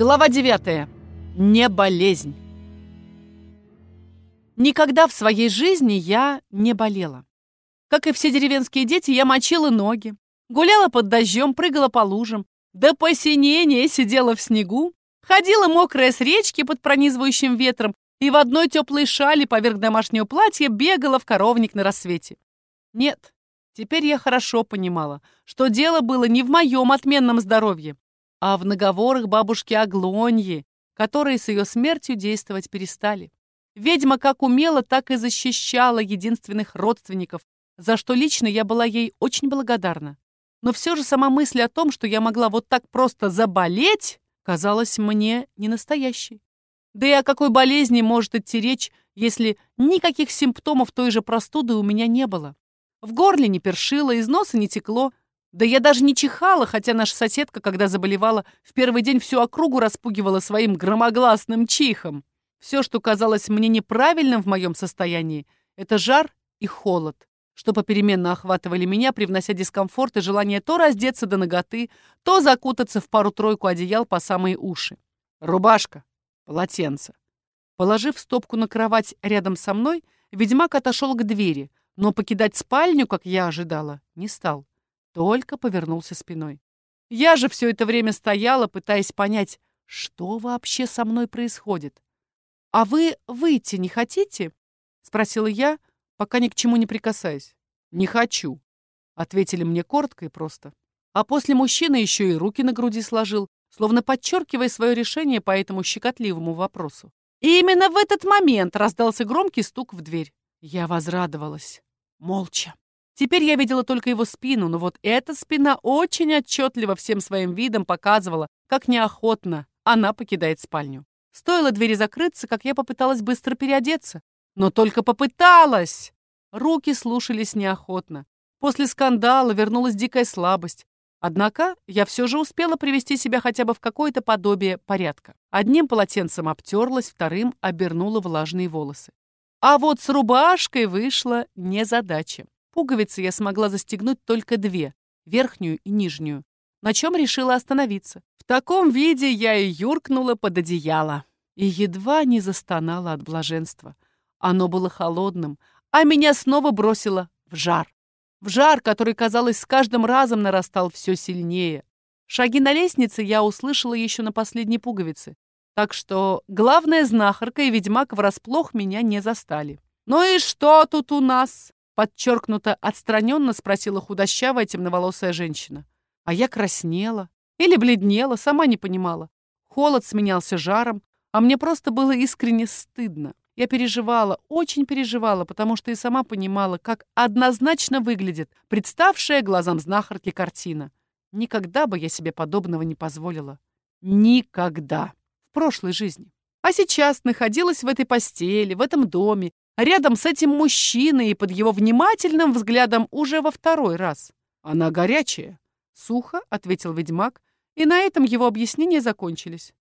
Глава 9. Не болезнь. Никогда в своей жизни я не болела. Как и все деревенские дети, я мочила ноги, гуляла под дождем, прыгала по лужам, до посинения сидела в снегу, ходила мокрая с речки под пронизывающим ветром и в одной теплой шали поверх домашнего платья бегала в коровник на рассвете. Нет, теперь я хорошо понимала, что дело было не в моем отменном здоровье, а в наговорах бабушки Аглоньи, которые с ее смертью действовать перестали. Ведьма как умела, так и защищала единственных родственников, за что лично я была ей очень благодарна. Но все же сама мысль о том, что я могла вот так просто заболеть, казалась мне не настоящей. Да и о какой болезни может идти речь, если никаких симптомов той же простуды у меня не было? В горле не першило, из носа не текло, да я даже не чихала, хотя наша соседка, когда заболевала, в первый день всю округу распугивала своим громогласным чихом. Все, что казалось мне неправильным в моем состоянии, это жар и холод, что попеременно охватывали меня, привнося дискомфорт и желание то раздеться до ноготы, то закутаться в пару-тройку одеял по самые уши. Рубашка, полотенце. Положив стопку на кровать рядом со мной, ведьмак отошел к двери, но покидать спальню, как я ожидала, не стал. Только повернулся спиной. Я же все это время стояла, пытаясь понять, что вообще со мной происходит. «А вы выйти не хотите?» — спросила я, пока ни к чему не прикасаясь. «Не хочу», — ответили мне коротко и просто. А после мужчина еще и руки на груди сложил, словно подчеркивая свое решение по этому щекотливому вопросу. И именно в этот момент раздался громкий стук в дверь. Я возрадовалась. Молча. Теперь я видела только его спину, но вот эта спина очень отчетливо всем своим видом показывала, как неохотно она покидает спальню. Стоило двери закрыться, как я попыталась быстро переодеться. Но только попыталась! Руки слушались неохотно. После скандала вернулась дикая слабость. Однако я все же успела привести себя хотя бы в какое-то подобие порядка. Одним полотенцем обтерлась, вторым обернула влажные волосы. А вот с рубашкой вышла незадача. Пуговицы я смогла застегнуть только две, верхнюю и нижнюю, на чем решила остановиться. В таком виде я и юркнула под одеяло. И едва не застонала от блаженства. Оно было холодным, а меня снова бросило в жар. В жар, который, казалось, с каждым разом нарастал все сильнее. Шаги на лестнице я услышала еще на последней пуговице. Так что главная знахарка и ведьмак врасплох меня не застали. «Ну и что тут у нас?» Подчеркнуто отстраненно спросила худощавая темноволосая женщина. А я краснела или бледнела, сама не понимала. Холод сменялся жаром, а мне просто было искренне стыдно. Я переживала, очень переживала, потому что и сама понимала, как однозначно выглядит представшая глазам знахарки картина. Никогда бы я себе подобного не позволила. Никогда. В прошлой жизни. А сейчас находилась в этой постели, в этом доме, рядом с этим мужчиной и под его внимательным взглядом уже во второй раз. «Она горячая», — сухо ответил ведьмак, и на этом его объяснения закончились.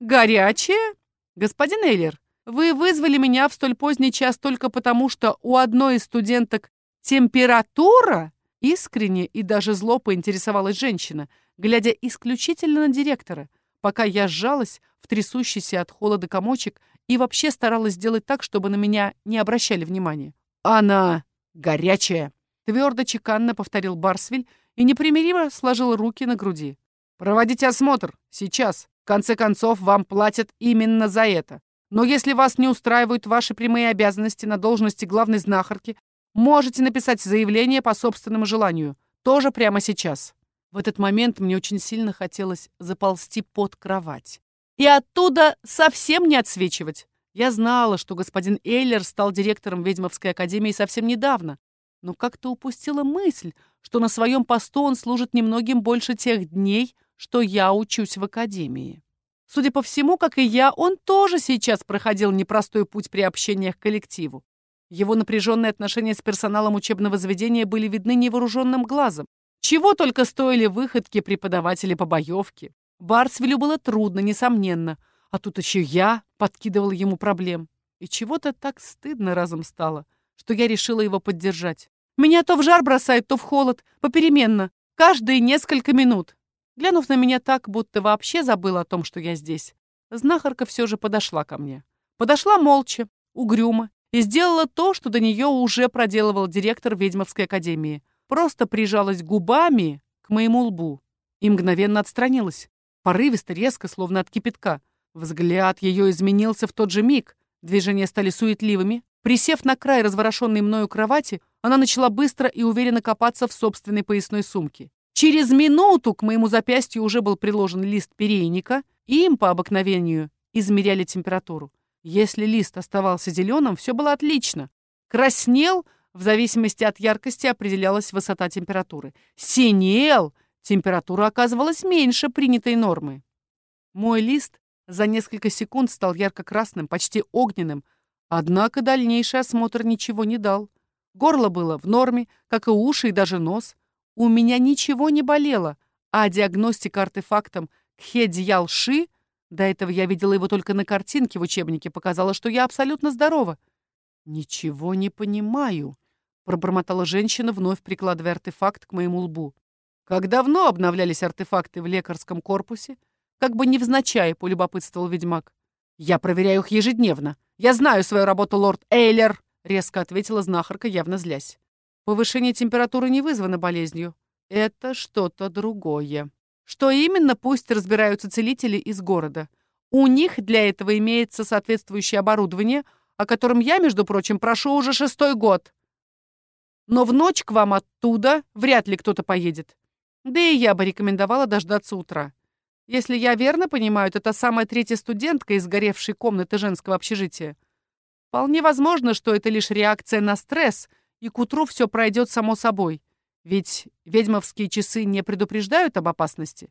«Горячая? Господин Эйлер, вы вызвали меня в столь поздний час только потому, что у одной из студенток температура?» Искренне и даже зло поинтересовалась женщина, глядя исключительно на директора, пока я сжалась в трясущийся от холода комочек и вообще старалась сделать так, чтобы на меня не обращали внимания. «Она горячая!» — твердо чеканно повторил Барсвиль и непримиримо сложил руки на груди. «Проводите осмотр. Сейчас. В конце концов, вам платят именно за это. Но если вас не устраивают ваши прямые обязанности на должности главной знахарки, можете написать заявление по собственному желанию. Тоже прямо сейчас». В этот момент мне очень сильно хотелось заползти под кровать и оттуда совсем не отсвечивать. Я знала, что господин Эйлер стал директором ведьмовской академии совсем недавно, но как-то упустила мысль, что на своем посту он служит немногим больше тех дней, что я учусь в академии. Судя по всему, как и я, он тоже сейчас проходил непростой путь при общении к коллективу. Его напряженные отношения с персоналом учебного заведения были видны невооруженным глазом. Чего только стоили выходки преподавателей по боевке. Барсвелю было трудно, несомненно. А тут еще я подкидывала ему проблем. И чего-то так стыдно разом стало, что я решила его поддержать. Меня то в жар бросает, то в холод, попеременно, каждые несколько минут. Глянув на меня так, будто вообще забыла о том, что я здесь, знахарка все же подошла ко мне. Подошла молча, угрюмо, и сделала то, что до нее уже проделывал директор ведьмовской академии. Просто прижалась губами к моему лбу и мгновенно отстранилась. Порывисто, резко, словно от кипятка. Взгляд ее изменился в тот же миг. Движения стали суетливыми. Присев на край разворошенной мною кровати, она начала быстро и уверенно копаться в собственной поясной сумке. Через минуту к моему запястью уже был приложен лист перейника, и им по обыкновению измеряли температуру. Если лист оставался зеленым, все было отлично. Краснел, в зависимости от яркости определялась высота температуры. Синел, температура оказывалась меньше принятой нормы. Мой лист за несколько секунд стал ярко-красным, почти огненным, однако дальнейший осмотр ничего не дал. Горло было в норме, как и уши и даже нос. У меня ничего не болело, а диагностика артефактом Кхедьялши, до этого я видела его только на картинке в учебнике, показала, что я абсолютно здорова. «Ничего не понимаю», — пробормотала женщина, вновь прикладывая артефакт к моему лбу. «Как давно обновлялись артефакты в лекарском корпусе?» Как бы невзначай, полюбопытствовал ведьмак. «Я проверяю их ежедневно. Я знаю свою работу, лорд Эйлер!» резко ответила знахарка, явно злясь. Повышение температуры не вызвано болезнью. Это что-то другое. Что именно, пусть разбираются целители из города. У них для этого имеется соответствующее оборудование, о котором я, между прочим, прошу уже шестой год. Но в ночь к вам оттуда вряд ли кто-то поедет. Да и я бы рекомендовала дождаться утра. Если я верно понимаю, это самая третья студентка из горевшей комнаты женского общежития. Вполне возможно, что это лишь реакция на стресс, и к утру все пройдет само собой. Ведь ведьмовские часы не предупреждают об опасности.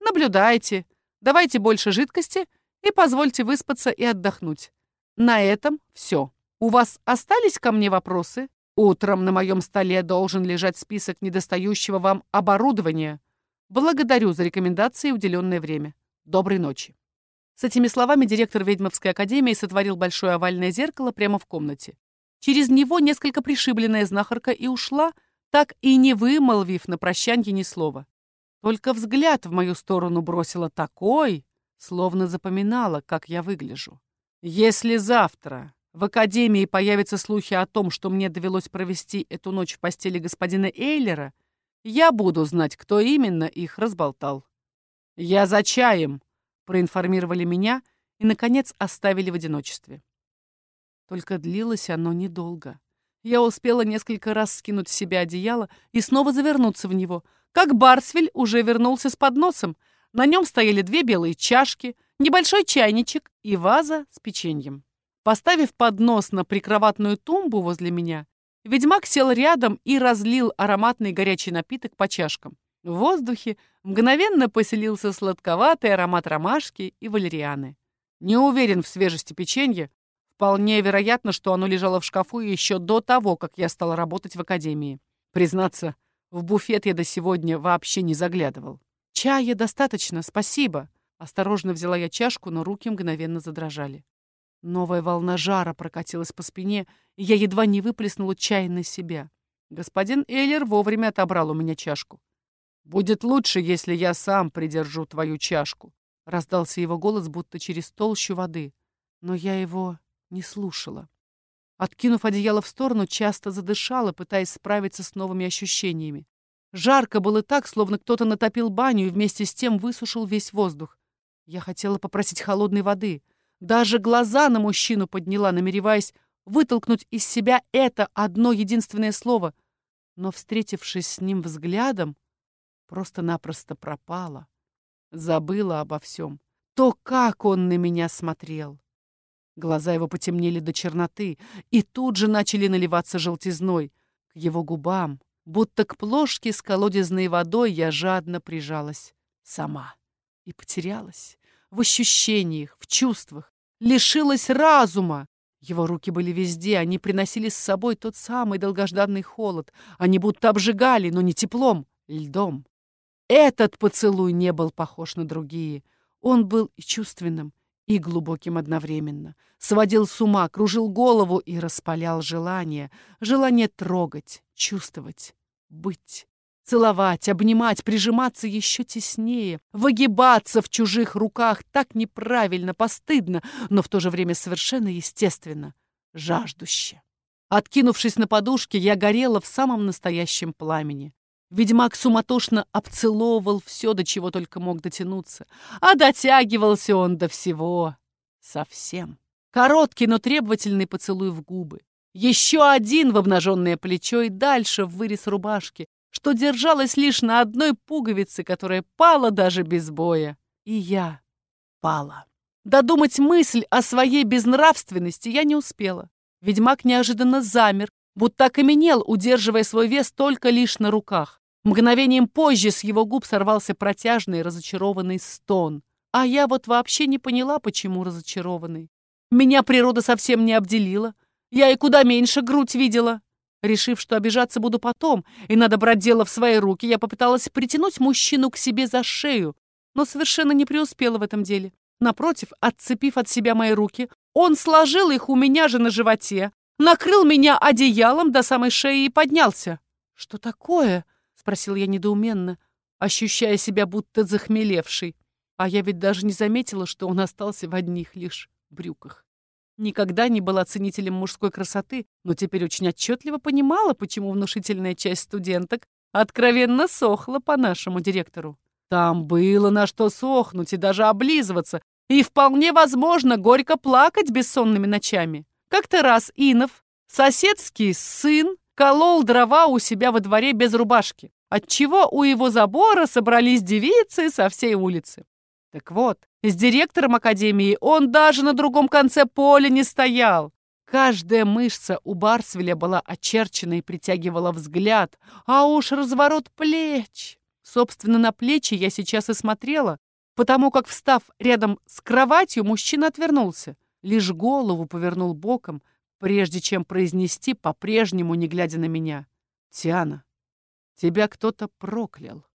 Наблюдайте, давайте больше жидкости и позвольте выспаться и отдохнуть. На этом все. У вас остались ко мне вопросы? Утром на моем столе должен лежать список недостающего вам оборудования. Благодарю за рекомендации и уделенное время. Доброй ночи. С этими словами директор ведьмовской академии сотворил большое овальное зеркало прямо в комнате. Через него несколько пришибленная знахарка и ушла, так и не вымолвив на прощанье ни слова. Только взгляд в мою сторону бросила такой, словно запоминала, как я выгляжу. Если завтра в академии появятся слухи о том, что мне довелось провести эту ночь в постели господина Эйлера, я буду знать, кто именно их разболтал. «Я за чаем!» проинформировали меня и, наконец, оставили в одиночестве. Только длилось оно недолго. Я успела несколько раз скинуть с себя одеяло и снова завернуться в него, как Барсвель уже вернулся с подносом. На нем стояли две белые чашки, небольшой чайничек и ваза с печеньем. Поставив поднос на прикроватную тумбу возле меня, ведьмак сел рядом и разлил ароматный горячий напиток по чашкам. В воздухе мгновенно поселился сладковатый аромат ромашки и валерианы. Не уверен в свежести печенья. Вполне вероятно, что оно лежало в шкафу еще до того, как я стала работать в академии. Признаться, в буфет я до сегодня вообще не заглядывал. «Чая достаточно, спасибо!» Осторожно взяла я чашку, но руки мгновенно задрожали. Новая волна жара прокатилась по спине, и я едва не выплеснула чай на себя. Господин Эйлер вовремя отобрал у меня чашку. «Будет лучше, если я сам придержу твою чашку», — раздался его голос, будто через толщу воды. Но я его не слушала. Откинув одеяло в сторону, часто задышала, пытаясь справиться с новыми ощущениями. Жарко было так, словно кто-то натопил баню и вместе с тем высушил весь воздух. Я хотела попросить холодной воды. Даже глаза на мужчину подняла, намереваясь вытолкнуть из себя это одно единственное слово. Но, встретившись с ним взглядом, просто-напросто пропала. Забыла обо всем. То, как он на меня смотрел. Глаза его потемнели до черноты и тут же начали наливаться желтизной. К его губам, будто к плошке с колодезной водой, я жадно прижалась сама. И потерялась в ощущениях, в чувствах, лишилась разума. Его руки были везде, они приносили с собой тот самый долгожданный холод. Они будто обжигали, но не теплом, льдом. Этот поцелуй не был похож на другие. Он был и чувственным, и глубоким одновременно. Сводил с ума, кружил голову и распалял желание. Желание трогать, чувствовать, быть, Целовать, обнимать, прижиматься еще теснее, выгибаться в чужих руках так неправильно, постыдно, но в то же время совершенно естественно, жаждуще. Откинувшись на подушке, я горела в самом настоящем пламени. Ведьмак суматошно обцеловывал все, до чего только мог дотянуться. А дотягивался он до всего. Совсем. Короткий, но требовательный поцелуй в губы. Еще один в обнаженное плечо и дальше в вырез рубашки, что держалась лишь на одной пуговице, которая пала даже без боя. И я пала. Додумать мысль о своей безнравственности я не успела. Ведьмак неожиданно замер, будто окаменел, удерживая свой вес только лишь на руках. Мгновением позже с его губ сорвался протяжный разочарованный стон. А я вот вообще не поняла, почему разочарованный. Меня природа совсем не обделила. Я и куда меньше грудь видела. Решив, что обижаться буду потом, и надо брать дело в свои руки, я попыталась притянуть мужчину к себе за шею, но совершенно не преуспела в этом деле. Напротив, отцепив от себя мои руки, он сложил их у меня же на животе, накрыл меня одеялом до самой шеи и поднялся. «Что такое?» — спросил я недоуменно, ощущая себя будто захмелевший. А я ведь даже не заметила, что он остался в одних лишь брюках. Никогда не была ценителем мужской красоты, но теперь очень отчетливо понимала, почему внушительная часть студенток откровенно сохла по нашему директору. Там было на что сохнуть и даже облизываться, и вполне возможно горько плакать бессонными ночами. Как-то раз Инов, соседский сын, колол дрова у себя во дворе без рубашки, отчего у его забора собрались девицы со всей улицы. Так вот, с директором академии он даже на другом конце поля не стоял. Каждая мышца у Барсвеля была очерчена и притягивала взгляд, а уж разворот плеч. Собственно, на плечи я сейчас и смотрела, потому как, встав рядом с кроватью, мужчина отвернулся, лишь голову повернул боком, прежде чем произнести, по-прежнему не глядя на меня. «Тиана, тебя кто-то проклял».